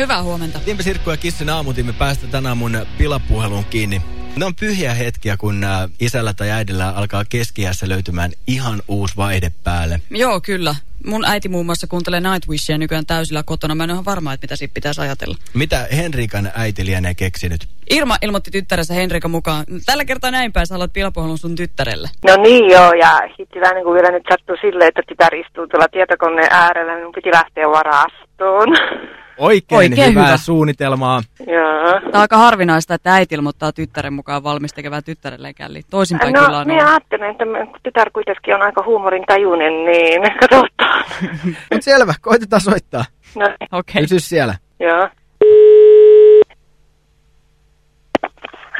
Hyvää huomenta. Timpe Sirkku ja Kissin aamutimme päästä tänään mun pilapuheluun kiinni. Ne on pyhiä hetkiä, kun äh, isällä tai äidillä alkaa keskiässä löytymään ihan uusi vaihde päälle. Joo, kyllä. Mun äiti muun muassa kuuntelee Nightwishia nykyään täysillä kotona. Mä en ole varma, että mitä siitä pitäisi ajatella. Mitä Henrikan äiti lienee keksinyt? Irma ilmoitti tyttärensä Henrikan mukaan. Tällä kertaa näin päin sä haluat pilapuhelun sun tyttärelle. No niin joo, ja sitten vähän niin kuin vielä nyt sattuu silleen, että tytär istuu tuolla tietokoneen äärellä, niin minun piti lähteä varastoon. Oikein, Oikein hyvää hyvä. suunnitelmaa. joo. Tämä on aika harvinaista, että äiti ilmoittaa tyttären mukaan valmis tekevää tyttärelleen källi. Toisinpäin kyllä No, on minä ollut. ajattelen, että tytär kuitenkin on aika huumorintajuinen, niin katsotaan. Mut selvä, koitetaan soittaa. No, Okei. Pysy siellä. joo.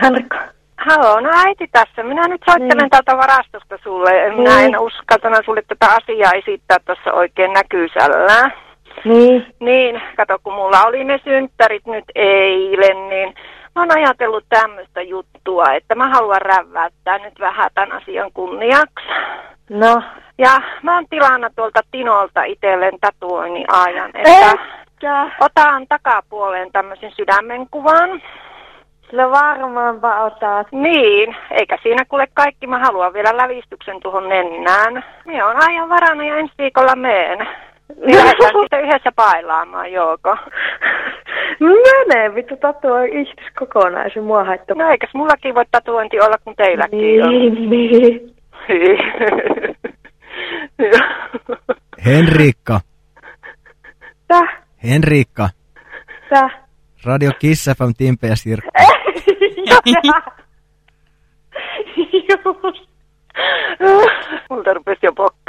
Henrikka. Halo, no äiti tässä. Minä nyt soittelen Niin. täältä varastosta sulle. Minä en uskaltana sulle tätä asiaa esittää tuossa oikein näkysällä. Niin. Niin, kato kun mulla oli ne synttärit nyt eilen, niin mä oon ajatellut tämmöistä juttua, että mä haluan räväyttää nyt vähän tämän asian kunniaksi. No. Ja mä oon tilannut tuolta Tinolta itselleen tatuoinnin ajan, että Etkä. otan takapuoleen tämmöisen sydämenkuvan. No varmaanpa otat. Niin, eikä siinä kuule kaikki, mä haluan vielä lävistyksen tuohon nennään. Minä on ajan varana ja ensi viikolla meen. Niin yhdessä pailaamaan, Jouko. Mene vittu tatua ihtis kokonaisen mua haittaa. No eikäs mullakin voi tatuointi olla kuin teilläkin on. Niin, niin. Henriikka, Täh, Henriikka, täh. Radio Kiss FM, Timpe ja Sirkku. Just. Multa rupesi jo pokka.